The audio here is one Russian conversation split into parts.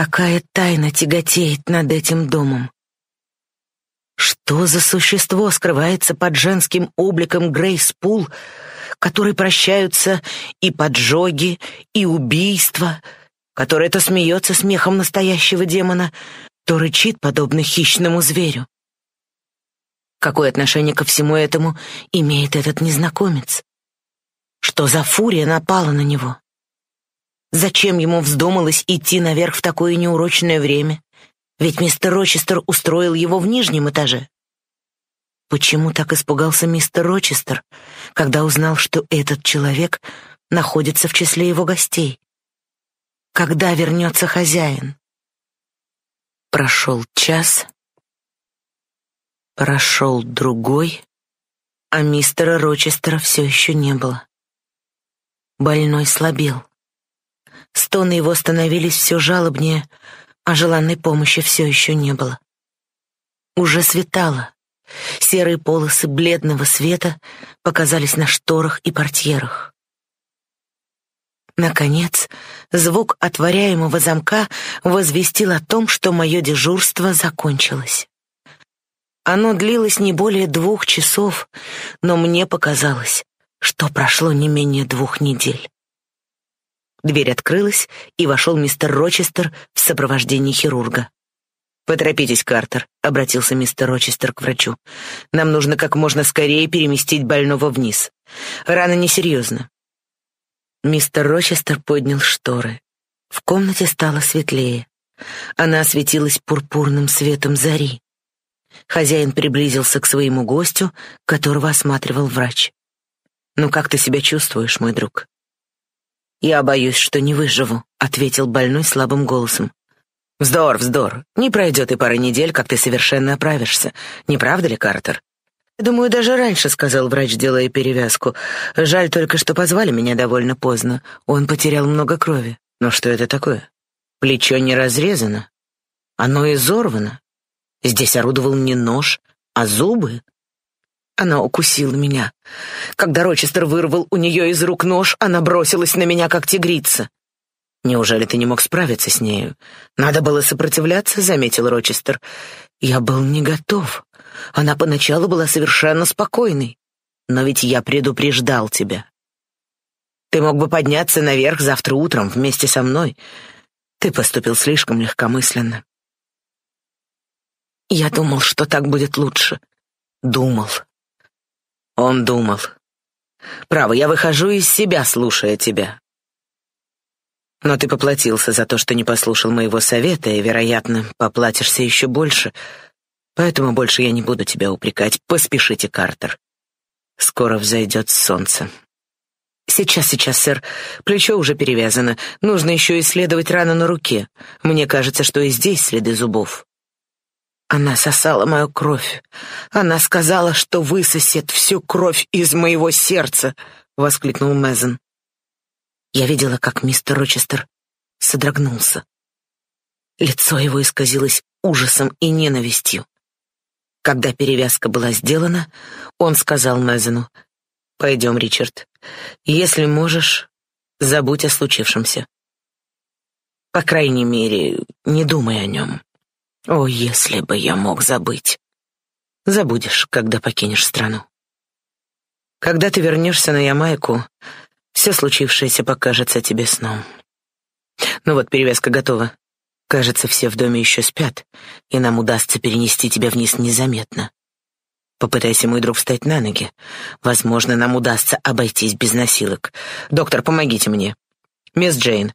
Какая тайна тяготеет над этим домом? Что за существо скрывается под женским обликом Грейс Пул, которой прощаются и поджоги, и убийства, которая то смеется смехом настоящего демона, то рычит, подобно хищному зверю? Какое отношение ко всему этому имеет этот незнакомец? Что за фурия напала на него? Зачем ему вздумалось идти наверх в такое неурочное время? Ведь мистер Рочестер устроил его в нижнем этаже. Почему так испугался мистер Рочестер, когда узнал, что этот человек находится в числе его гостей? Когда вернется хозяин? Прошел час, прошел другой, а мистера Рочестера все еще не было. Больной слабел. Стоны его становились все жалобнее, а желанной помощи все еще не было. Уже светало. Серые полосы бледного света показались на шторах и портьерах. Наконец, звук отворяемого замка возвестил о том, что мое дежурство закончилось. Оно длилось не более двух часов, но мне показалось, что прошло не менее двух недель. Дверь открылась, и вошел мистер Рочестер в сопровождении хирурга. «Поторопитесь, Картер», — обратился мистер Рочестер к врачу. «Нам нужно как можно скорее переместить больного вниз. Рана несерьезна». Мистер Рочестер поднял шторы. В комнате стало светлее. Она осветилась пурпурным светом зари. Хозяин приблизился к своему гостю, которого осматривал врач. «Ну как ты себя чувствуешь, мой друг?» «Я боюсь, что не выживу», — ответил больной слабым голосом. «Вздор, вздор. Не пройдет и пары недель, как ты совершенно оправишься. Не правда ли, Картер?» «Думаю, даже раньше», — сказал врач, делая перевязку. «Жаль только, что позвали меня довольно поздно. Он потерял много крови. Но что это такое? Плечо не разрезано. Оно изорвано. Здесь орудовал не нож, а зубы. Она укусила меня. Когда Рочестер вырвал у нее из рук нож, она бросилась на меня, как тигрица. «Неужели ты не мог справиться с нею? Надо было сопротивляться», — заметил Рочестер. «Я был не готов. Она поначалу была совершенно спокойной. Но ведь я предупреждал тебя. Ты мог бы подняться наверх завтра утром вместе со мной. Ты поступил слишком легкомысленно». Я думал, что так будет лучше. Думал. Он думал. Право, я выхожу из себя, слушая тебя. Но ты поплатился за то, что не послушал моего совета, и, вероятно, поплатишься еще больше. Поэтому больше я не буду тебя упрекать. Поспешите, Картер. Скоро взойдет солнце. Сейчас, сейчас, сэр. Плечо уже перевязано. Нужно еще исследовать рану на руке. Мне кажется, что и здесь следы зубов. Она сосала мою кровь. Она сказала, что высосет всю кровь из моего сердца, воскликнул Мезен. Я видела, как мистер Рочестер содрогнулся. Лицо его исказилось ужасом и ненавистью. Когда перевязка была сделана, он сказал Мезену: «Пойдем, Ричард. Если можешь, забудь о случившемся. По крайней мере, не думай о нем». О, если бы я мог забыть. Забудешь, когда покинешь страну. Когда ты вернешься на Ямайку, все случившееся покажется тебе сном. Ну вот, перевязка готова. Кажется, все в доме еще спят, и нам удастся перенести тебя вниз незаметно. Попытайся, мой друг, встать на ноги. Возможно, нам удастся обойтись без носилок. Доктор, помогите мне. Мисс Джейн,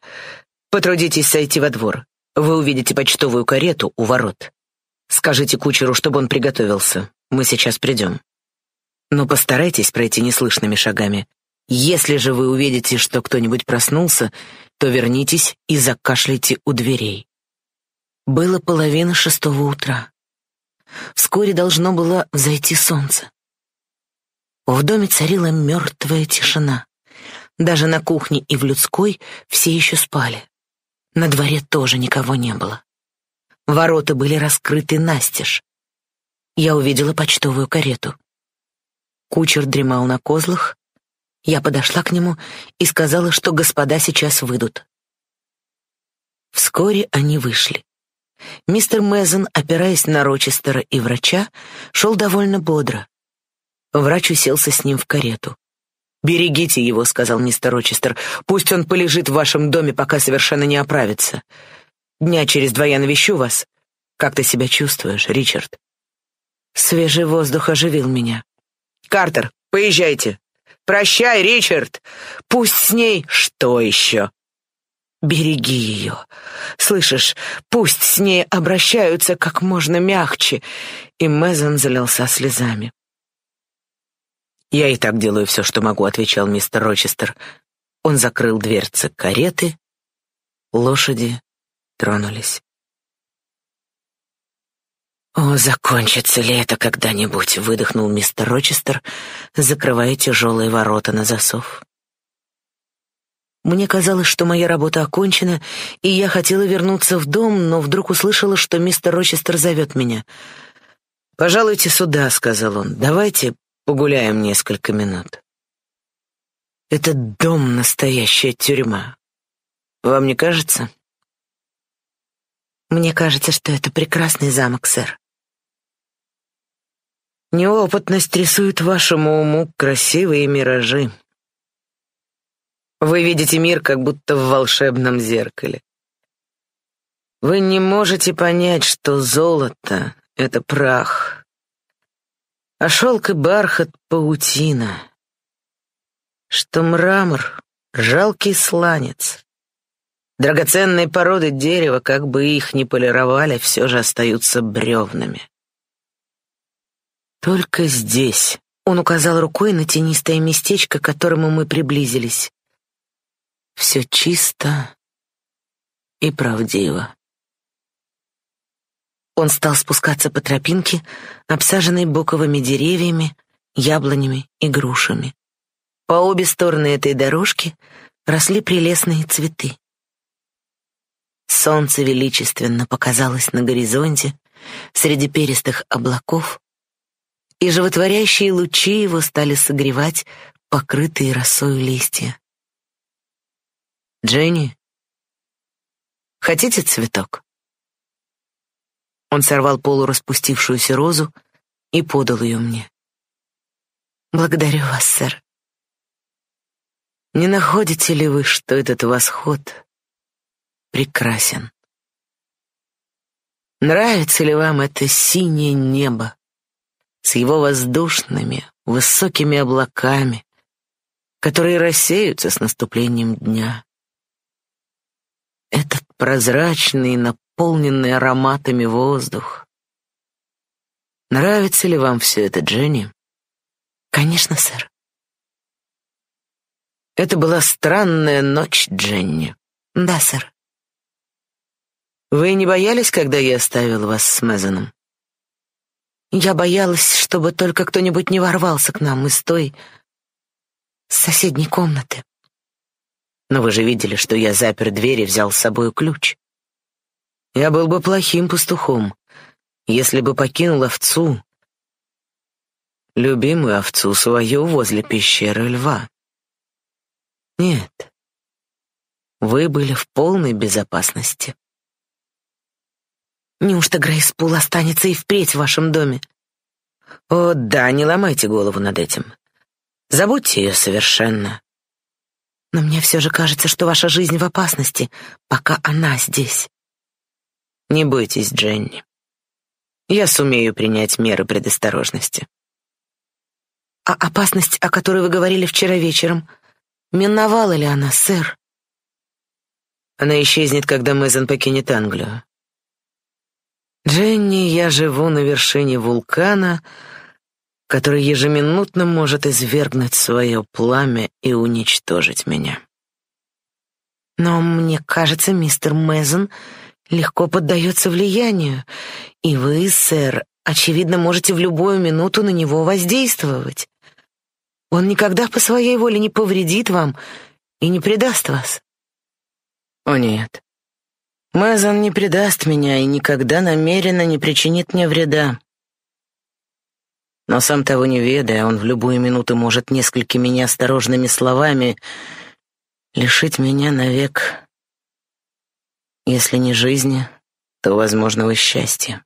потрудитесь сойти во двор. Вы увидите почтовую карету у ворот. Скажите кучеру, чтобы он приготовился. Мы сейчас придем. Но постарайтесь пройти неслышными шагами. Если же вы увидите, что кто-нибудь проснулся, то вернитесь и закашляйте у дверей. Было половина шестого утра. Вскоре должно было взойти солнце. В доме царила мертвая тишина. Даже на кухне и в людской все еще спали. На дворе тоже никого не было. Ворота были раскрыты настежь. Я увидела почтовую карету. Кучер дремал на козлах. Я подошла к нему и сказала, что господа сейчас выйдут. Вскоре они вышли. Мистер Мезон, опираясь на Рочестера и врача, шел довольно бодро. Врач уселся с ним в карету. «Берегите его», — сказал мистер Рочестер. «Пусть он полежит в вашем доме, пока совершенно не оправится. Дня через два я навещу вас. Как ты себя чувствуешь, Ричард?» Свежий воздух оживил меня. «Картер, поезжайте!» «Прощай, Ричард! Пусть с ней...» «Что еще?» «Береги ее. Слышишь, пусть с ней обращаются как можно мягче». И Мэзон залился слезами. «Я и так делаю все, что могу», — отвечал мистер Рочестер. Он закрыл дверцы кареты. Лошади тронулись. «О, закончится ли это когда-нибудь?» — выдохнул мистер Рочестер, закрывая тяжелые ворота на засов. Мне казалось, что моя работа окончена, и я хотела вернуться в дом, но вдруг услышала, что мистер Рочестер зовет меня. «Пожалуйте сюда», — сказал он. «Давайте погуляем несколько минут». «Этот дом — настоящая тюрьма. Вам не кажется?» «Мне кажется, что это прекрасный замок, сэр», Неопытность рисует вашему уму красивые миражи. Вы видите мир как будто в волшебном зеркале. Вы не можете понять, что золото — это прах, а шелк и бархат — паутина, что мрамор — жалкий сланец. Драгоценные породы дерева, как бы их ни полировали, все же остаются бревнами. Только здесь. Он указал рукой на тенистое местечко, к которому мы приблизились. Все чисто и правдиво. Он стал спускаться по тропинке, обсаженной боковыми деревьями, яблонями и грушами. По обе стороны этой дорожки росли прелестные цветы. Солнце величественно показалось на горизонте среди перистых облаков, и животворящие лучи его стали согревать покрытые росой листья. «Дженни, хотите цветок?» Он сорвал полураспустившуюся розу и подал ее мне. «Благодарю вас, сэр». «Не находите ли вы, что этот восход прекрасен?» Нравится ли вам это синее небо, с его воздушными, высокими облаками, которые рассеются с наступлением дня. Этот прозрачный, наполненный ароматами воздух. Нравится ли вам все это, Дженни? Конечно, сэр. Это была странная ночь, Дженни. Да, сэр. Вы не боялись, когда я оставил вас с Мезоном? Я боялась, чтобы только кто-нибудь не ворвался к нам из той соседней комнаты. Но вы же видели, что я запер дверь и взял с собой ключ. Я был бы плохим пастухом, если бы покинул овцу, любимую овцу свою возле пещеры льва. Нет, вы были в полной безопасности. Неужто Грейс Пул останется и впредь в вашем доме? О, да, не ломайте голову над этим. Забудьте ее совершенно. Но мне все же кажется, что ваша жизнь в опасности, пока она здесь. Не бойтесь, Дженни. Я сумею принять меры предосторожности. А опасность, о которой вы говорили вчера вечером, миновала ли она, сэр? Она исчезнет, когда Мэзон покинет Англию. Дженни, я живу на вершине вулкана, который ежеминутно может извергнуть свое пламя и уничтожить меня. Но мне кажется, мистер Мэзон легко поддается влиянию, и вы, сэр, очевидно, можете в любую минуту на него воздействовать. Он никогда по своей воле не повредит вам и не предаст вас. О нет, Мазан не предаст меня и никогда намеренно не причинит мне вреда. Но сам того не ведая, он в любую минуту может несколькими неосторожными словами лишить меня навек Если не жизни, то возможного счастья.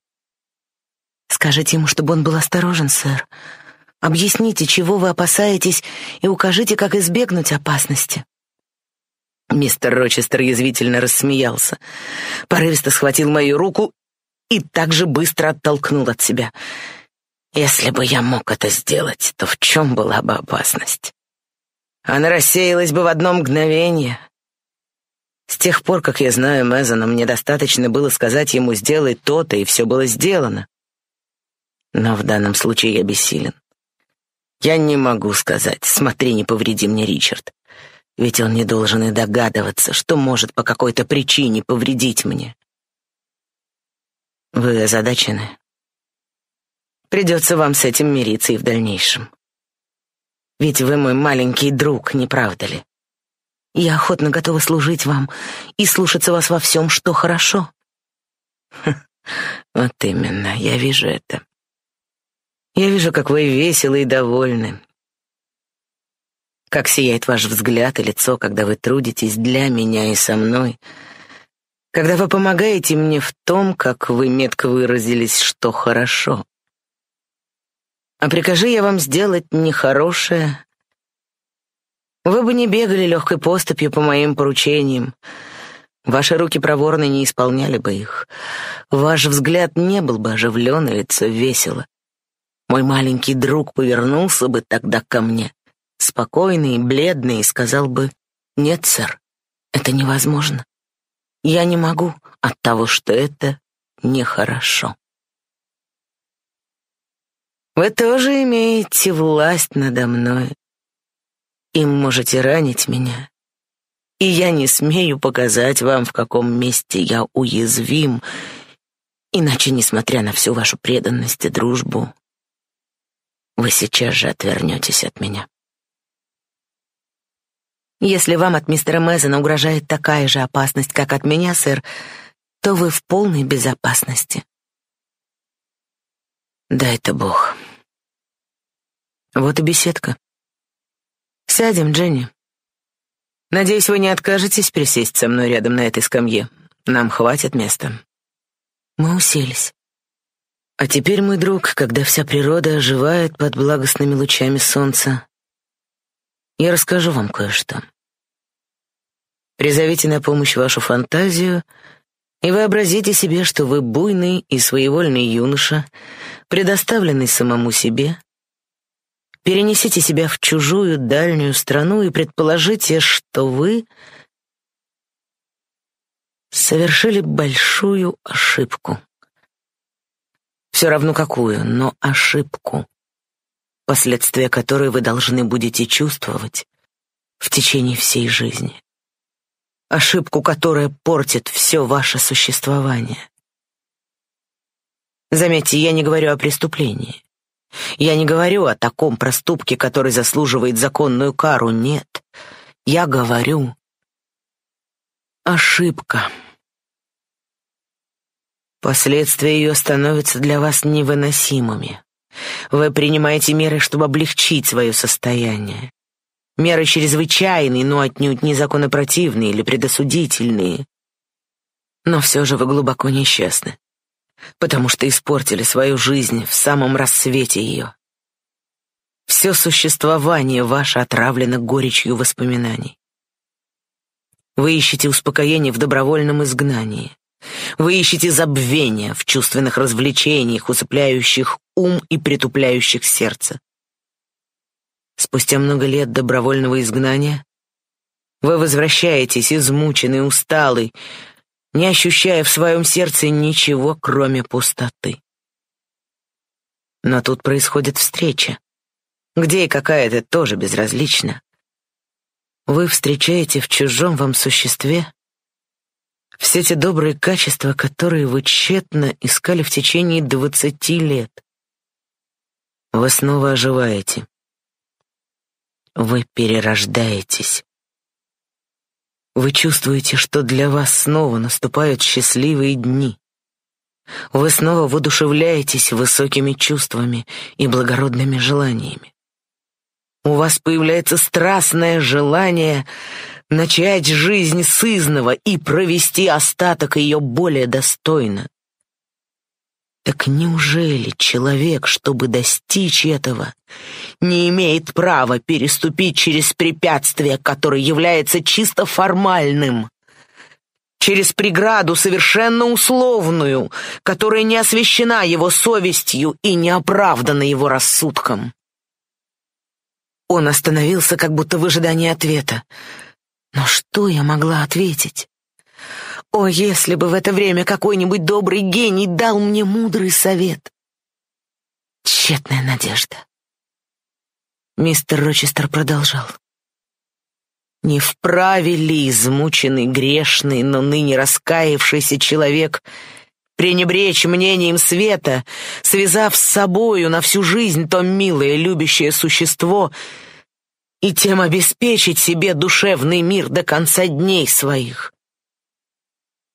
Скажите ему, чтобы он был осторожен, сэр. Объясните, чего вы опасаетесь, и укажите, как избегнуть опасности. Мистер Рочестер язвительно рассмеялся, порывисто схватил мою руку и так же быстро оттолкнул от себя. Если бы я мог это сделать, то в чем была бы опасность? Она рассеялась бы в одно мгновение. С тех пор, как я знаю Мезона, мне достаточно было сказать ему «сделай то-то», и все было сделано. Но в данном случае я бессилен. Я не могу сказать «смотри, не повреди мне, Ричард», ведь он не должен и догадываться, что может по какой-то причине повредить мне. Вы озадачены? Придется вам с этим мириться и в дальнейшем. Ведь вы мой маленький друг, не правда ли? Я охотно готова служить вам и слушаться вас во всем, что хорошо. Вот именно, я вижу это. Я вижу, как вы веселы и довольны. Как сияет ваш взгляд и лицо, когда вы трудитесь для меня и со мной. Когда вы помогаете мне в том, как вы метко выразились, что хорошо. А прикажи я вам сделать нехорошее, вы бы не бегали легкой поступью по моим поручениям. Ваши руки проворно не исполняли бы их. Ваш взгляд не был бы оживлен, и лицо весело. Мой маленький друг повернулся бы тогда ко мне, спокойный и бледный, и сказал бы, «Нет, сэр, это невозможно. Я не могу от того, что это нехорошо». Вы тоже имеете власть надо мной, им можете ранить меня. И я не смею показать вам, в каком месте я уязвим, иначе, несмотря на всю вашу преданность и дружбу, вы сейчас же отвернетесь от меня. Если вам от мистера Мэзена угрожает такая же опасность, как от меня, сэр, то вы в полной безопасности. Да это Бог. Вот и беседка. Сядем, Дженни. Надеюсь, вы не откажетесь присесть со мной рядом на этой скамье. Нам хватит места. Мы уселись. А теперь, мой друг, когда вся природа оживает под благостными лучами солнца, я расскажу вам кое-что. Призовите на помощь вашу фантазию и вообразите себе, что вы буйный и своевольный юноша, предоставленный самому себе, Перенесите себя в чужую дальнюю страну и предположите, что вы совершили большую ошибку. Все равно какую, но ошибку, последствия которой вы должны будете чувствовать в течение всей жизни. Ошибку, которая портит все ваше существование. Заметьте, я не говорю о преступлении. Я не говорю о таком проступке, который заслуживает законную кару, нет. Я говорю ошибка. Последствия ее становятся для вас невыносимыми. Вы принимаете меры, чтобы облегчить свое состояние. Меры чрезвычайные, но отнюдь не законопротивные или предосудительные. Но все же вы глубоко несчастны потому что испортили свою жизнь в самом рассвете ее. Все существование ваше отравлено горечью воспоминаний. Вы ищете успокоение в добровольном изгнании. Вы ищете забвения в чувственных развлечениях, усыпляющих ум и притупляющих сердце. Спустя много лет добровольного изгнания вы возвращаетесь измученный, усталый, не ощущая в своем сердце ничего, кроме пустоты. Но тут происходит встреча. Где и какая это тоже безразлично. Вы встречаете в чужом вам существе все те добрые качества, которые вы тщетно искали в течение двадцати лет. Вы снова оживаете. Вы перерождаетесь. Вы чувствуете, что для вас снова наступают счастливые дни. Вы снова воодушевляетесь высокими чувствами и благородными желаниями. У вас появляется страстное желание начать жизнь сызного и провести остаток ее более достойно. Так неужели человек, чтобы достичь этого, не имеет права переступить через препятствие, которое является чисто формальным? через преграду совершенно условную, которая не освящена его совестью и не оправдана его рассудком. Он остановился, как будто в ожидании ответа. Но что я могла ответить? О, если бы в это время какой-нибудь добрый гений дал мне мудрый совет! Тщетная надежда. Мистер Рочестер продолжал. Не вправе ли измученный, грешный, но ныне раскаявшийся человек пренебречь мнением света, связав с собою на всю жизнь то милое, любящее существо и тем обеспечить себе душевный мир до конца дней своих?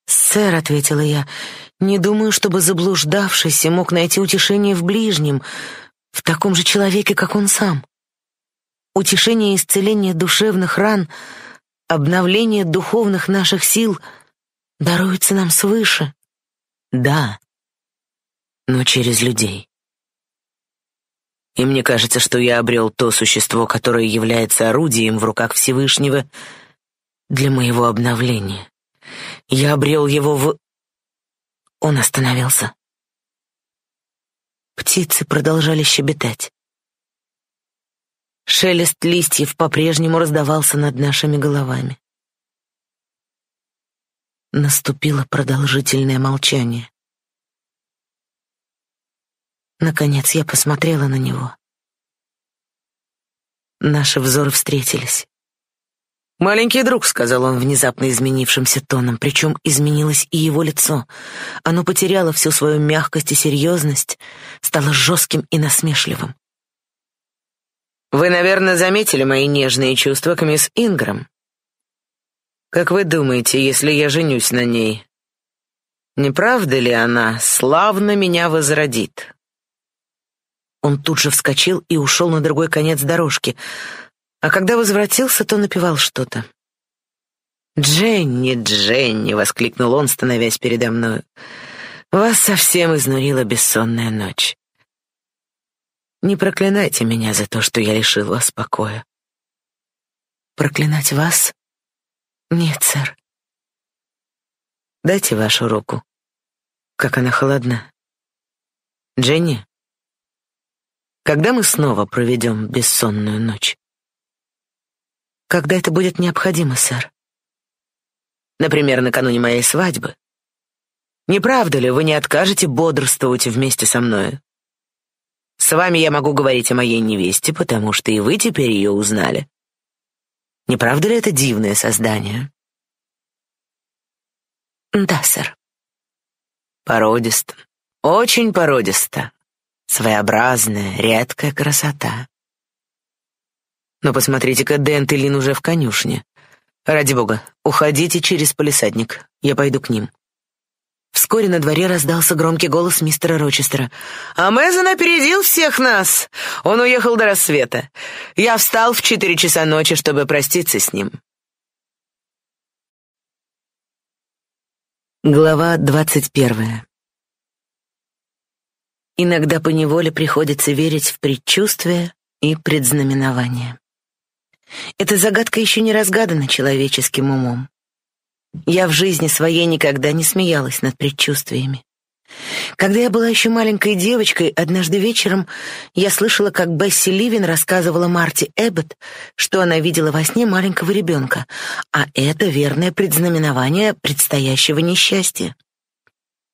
«Сэр», — ответила я, — «не думаю, чтобы заблуждавшийся мог найти утешение в ближнем, в таком же человеке, как он сам утешение и исцеление душевных ран, обновление духовных наших сил даруется нам свыше. Да, но через людей. И мне кажется, что я обрел то существо, которое является орудием в руках Всевышнего для моего обновления. Я обрел его в... Он остановился. Птицы продолжали щебетать. Шелест листьев по-прежнему раздавался над нашими головами. Наступило продолжительное молчание. Наконец я посмотрела на него. Наши взоры встретились. «Маленький друг», — сказал он внезапно изменившимся тоном, причем изменилось и его лицо. Оно потеряло всю свою мягкость и серьезность, стало жестким и насмешливым. Вы, наверное, заметили мои нежные чувства к мисс Инграм. Как вы думаете, если я женюсь на ней, не правда ли она славно меня возродит? Он тут же вскочил и ушел на другой конец дорожки, а когда возвратился, то напевал что-то. «Дженни, Дженни!» — воскликнул он, становясь передо мною. «Вас совсем изнурила бессонная ночь. Не проклинайте меня за то, что я лишил вас покоя. Проклинать вас? Нет, сэр. Дайте вашу руку. Как она холодна. Дженни, когда мы снова проведем бессонную ночь? Когда это будет необходимо, сэр? Например, накануне моей свадьбы. Не правда ли, вы не откажете бодрствовать вместе со мною? С вами я могу говорить о моей невесте, потому что и вы теперь ее узнали. Не правда ли это дивное создание? Да, сэр. Породисто. Очень породисто. Своеобразная, редкая красота. Но посмотрите-ка, Дент и Лин уже в конюшне. Ради бога, уходите через полисадник. Я пойду к ним. Вскоре на дворе раздался громкий голос мистера Рочестера. «А опередил всех нас! Он уехал до рассвета. Я встал в четыре часа ночи, чтобы проститься с ним». Глава двадцать первая Иногда поневоле приходится верить в предчувствия и предзнаменования. Эта загадка еще не разгадана человеческим умом. Я в жизни своей никогда не смеялась над предчувствиями. Когда я была еще маленькой девочкой, однажды вечером я слышала, как Бесси Ливин рассказывала Марти Эббот, что она видела во сне маленького ребенка, а это верное предзнаменование предстоящего несчастья.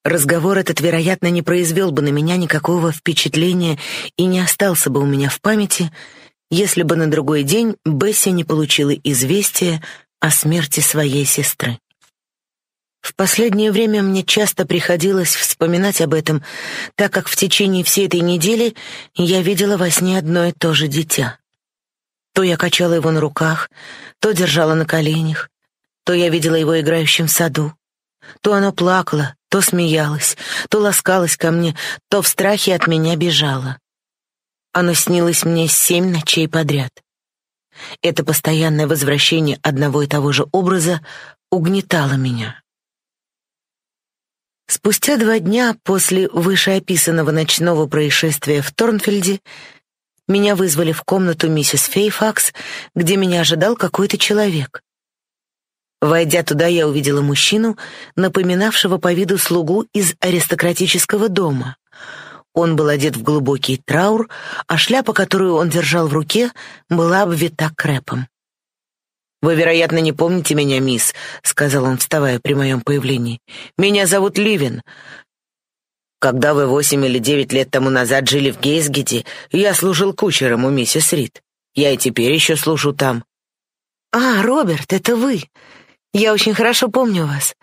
Разговор этот, вероятно, не произвел бы на меня никакого впечатления и не остался бы у меня в памяти, если бы на другой день Бесси не получила известие о смерти своей сестры. В последнее время мне часто приходилось вспоминать об этом, так как в течение всей этой недели я видела во сне одно и то же дитя. То я качала его на руках, то держала на коленях, то я видела его играющим в саду, то оно плакало, то смеялось, то ласкалось ко мне, то в страхе от меня бежало. Оно снилось мне семь ночей подряд. Это постоянное возвращение одного и того же образа угнетало меня. Спустя два дня после вышеописанного ночного происшествия в Торнфельде меня вызвали в комнату миссис Фейфакс, где меня ожидал какой-то человек. Войдя туда, я увидела мужчину, напоминавшего по виду слугу из аристократического дома. Он был одет в глубокий траур, а шляпа, которую он держал в руке, была обвита крепом. «Вы, вероятно, не помните меня, мисс», — сказал он, вставая при моем появлении. «Меня зовут Ливин. Когда вы восемь или девять лет тому назад жили в Гейсгете, я служил кучером у миссис Рид. Я и теперь еще служу там». «А, Роберт, это вы. Я очень хорошо помню вас.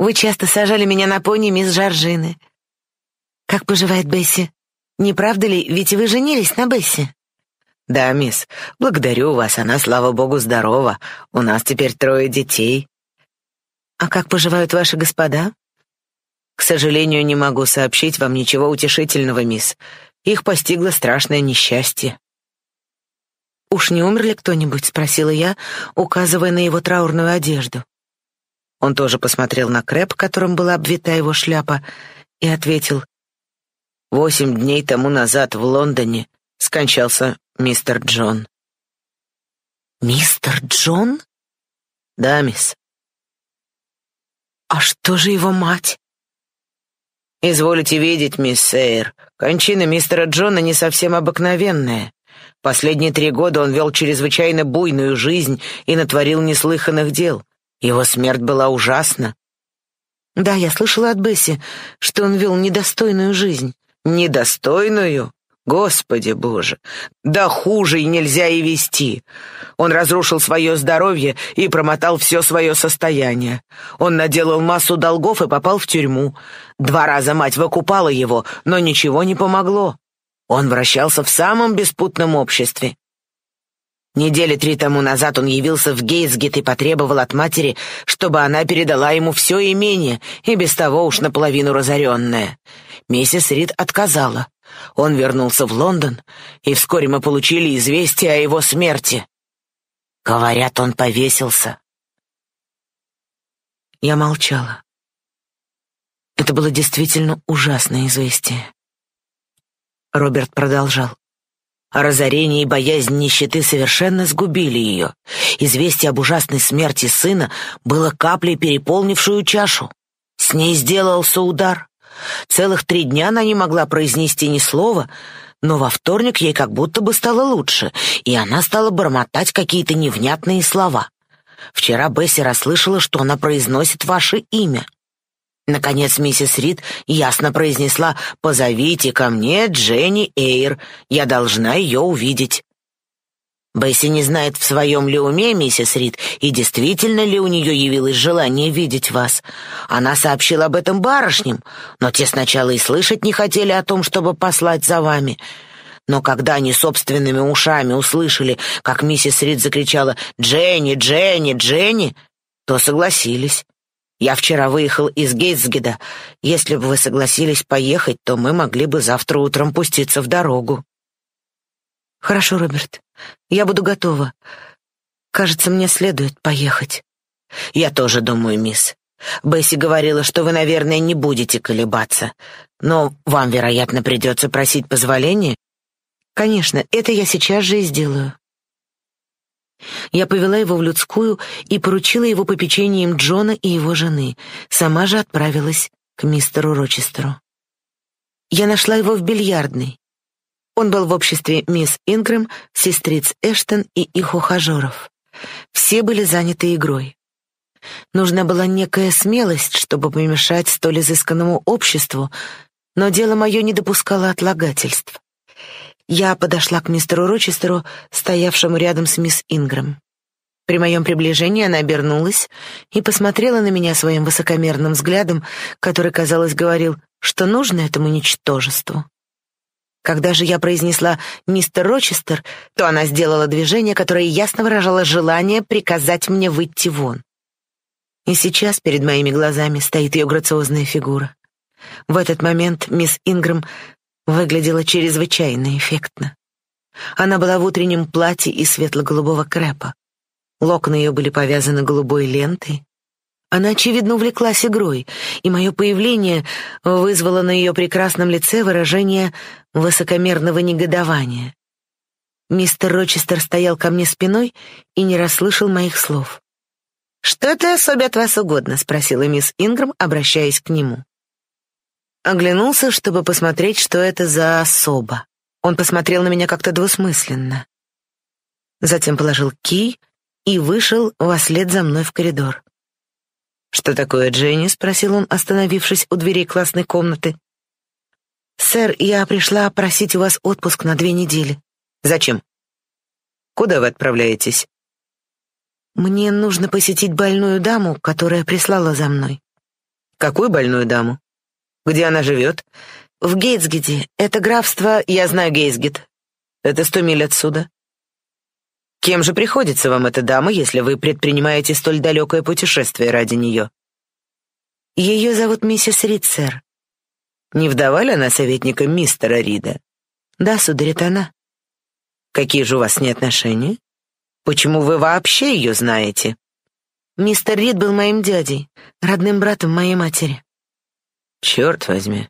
Вы часто сажали меня на пони мисс Жоржины. Как поживает Бесси? Не правда ли, ведь вы женились на Бесси?» «Да, мисс, благодарю вас, она, слава богу, здорова. У нас теперь трое детей». «А как поживают ваши господа?» «К сожалению, не могу сообщить вам ничего утешительного, мисс. Их постигло страшное несчастье». «Уж не умер ли кто-нибудь?» — спросила я, указывая на его траурную одежду. Он тоже посмотрел на крэп, которым была обвита его шляпа, и ответил, «Восемь дней тому назад в Лондоне скончался мистер Джон. Мистер Джон? Да, мисс. А что же его мать? Изволите видеть, мисс Сейер, кончина мистера Джона не совсем обыкновенная. Последние три года он вел чрезвычайно буйную жизнь и натворил неслыханных дел. Его смерть была ужасна. Да, я слышала от Бесси, что он вел недостойную жизнь. Недостойную? Господи Боже, да хуже и нельзя и вести. Он разрушил свое здоровье и промотал все свое состояние. Он наделал массу долгов и попал в тюрьму. Два раза мать выкупала его, но ничего не помогло. Он вращался в самом беспутном обществе. Недели три тому назад он явился в Гейтсгет и потребовал от матери, чтобы она передала ему все имение, и без того уж наполовину разоренное. Миссис Рид отказала. Он вернулся в Лондон, и вскоре мы получили известие о его смерти. Говорят, он повесился. Я молчала. Это было действительно ужасное известие. Роберт продолжал. Разорение и боязнь нищеты совершенно сгубили ее. Известие об ужасной смерти сына было каплей, переполнившую чашу. С ней сделался удар. Целых три дня она не могла произнести ни слова, но во вторник ей как будто бы стало лучше, и она стала бормотать какие-то невнятные слова. Вчера Бесси расслышала, что она произносит ваше имя. Наконец миссис Рид ясно произнесла «Позовите ко мне Дженни Эйр, я должна ее увидеть». Бесси не знает, в своем ли уме миссис Рид, и действительно ли у нее явилось желание видеть вас. Она сообщила об этом барышням, но те сначала и слышать не хотели о том, чтобы послать за вами. Но когда они собственными ушами услышали, как миссис Рид закричала «Дженни, Дженни, Дженни!», то согласились. Я вчера выехал из Гейтсгеда. Если бы вы согласились поехать, то мы могли бы завтра утром пуститься в дорогу. Хорошо, Роберт. Я буду готова. Кажется, мне следует поехать. Я тоже думаю, мисс. Бесси говорила, что вы, наверное, не будете колебаться. Но вам, вероятно, придется просить позволения. Конечно, это я сейчас же и сделаю. Я повела его в людскую и поручила его попечением Джона и его жены. Сама же отправилась к мистеру Рочестеру. Я нашла его в бильярдной. Он был в обществе мисс Ингрэм, сестриц Эштон и их ухажеров. Все были заняты игрой. Нужна была некая смелость, чтобы помешать столь изысканному обществу, но дело мое не допускало отлагательств. Я подошла к мистеру Рочестеру, стоявшему рядом с мисс Ингрэм. При моем приближении она обернулась и посмотрела на меня своим высокомерным взглядом, который, казалось, говорил, что нужно этому ничтожеству. Когда же я произнесла «мистер Рочестер», то она сделала движение, которое ясно выражало желание приказать мне выйти вон. И сейчас перед моими глазами стоит ее грациозная фигура. В этот момент мисс Ингрэм выглядела чрезвычайно эффектно. Она была в утреннем платье из светло-голубого крепа. Локоны ее были повязаны голубой лентой. Она, очевидно, увлеклась игрой, и мое появление вызвало на ее прекрасном лице выражение высокомерного негодования. Мистер Рочестер стоял ко мне спиной и не расслышал моих слов. «Что это особо от вас угодно?» — спросила мисс Инграм, обращаясь к нему. Оглянулся, чтобы посмотреть, что это за особа. Он посмотрел на меня как-то двусмысленно. Затем положил кий и вышел вслед за мной в коридор. «Что такое, Дженни?» — спросил он, остановившись у дверей классной комнаты. «Сэр, я пришла просить у вас отпуск на две недели». «Зачем?» «Куда вы отправляетесь?» «Мне нужно посетить больную даму, которая прислала за мной». «Какую больную даму? Где она живет?» «В Гейтсгеде. Это графство, я знаю Гейтсгед. Это сто миль отсюда». Кем же приходится вам эта дама, если вы предпринимаете столь далекое путешествие ради нее? Ее зовут миссис Рид, сэр. Не вдова ли она советника мистера Рида? Да, сударь, это она. Какие же у вас с ней отношения? Почему вы вообще ее знаете? Мистер Рид был моим дядей, родным братом моей матери. Черт возьми,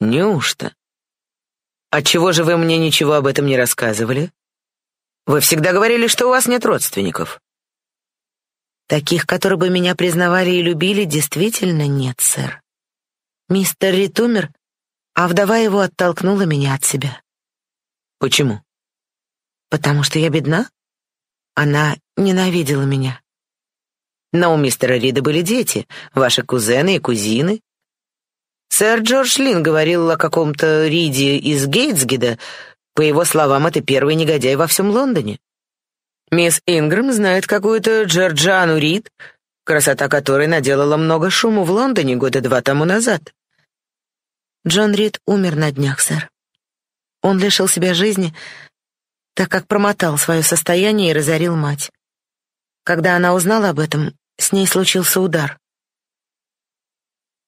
неужто? Отчего же вы мне ничего об этом не рассказывали? Вы всегда говорили, что у вас нет родственников. Таких, которые бы меня признавали и любили, действительно нет, сэр. Мистер Рит умер, а вдова его оттолкнула меня от себя. Почему? Потому что я бедна. Она ненавидела меня. Но у мистера Рида были дети, ваши кузены и кузины. Сэр Джордж Лин говорил о каком-то Риде из Гейтсгеда, по его словам, это первый негодяй во всем Лондоне. Мисс Ингрэм знает какую-то Джорджану Рид, красота которой наделала много шуму в Лондоне года два тому назад. Джон Рид умер на днях, сэр. Он лишил себя жизни, так как промотал свое состояние и разорил мать. Когда она узнала об этом, с ней случился удар.